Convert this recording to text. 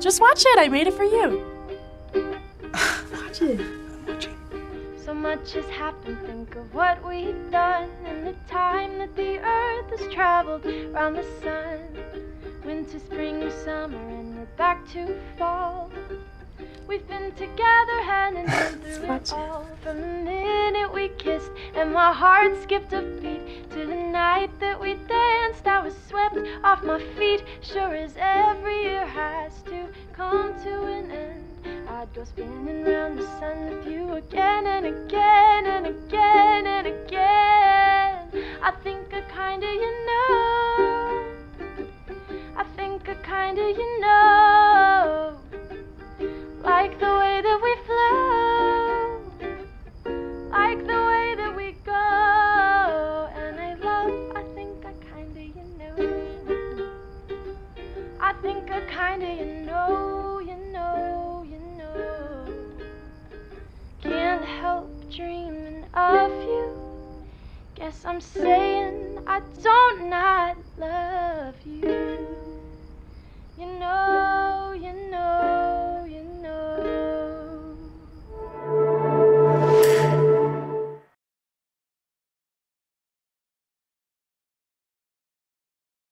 Just watch it. I made it for you. watch it. So much has happened, think of what we've done in the time that the earth has traveled around the sun. Winter, spring, summer, and we're back to fall. We've been together hand in hand through it all. From the minute we kissed, and my heart skipped a beat. To the night that we danced, I was swept off my feet. Sure as every year has I'd go spinning round the sun with you again and again and again and again. I think I kinda you know. I think I kinda you know. Like the way that we flow. Like the way that we go. And I love, I think I kinda you know. I think I kinda you know, I'm saying I don't not.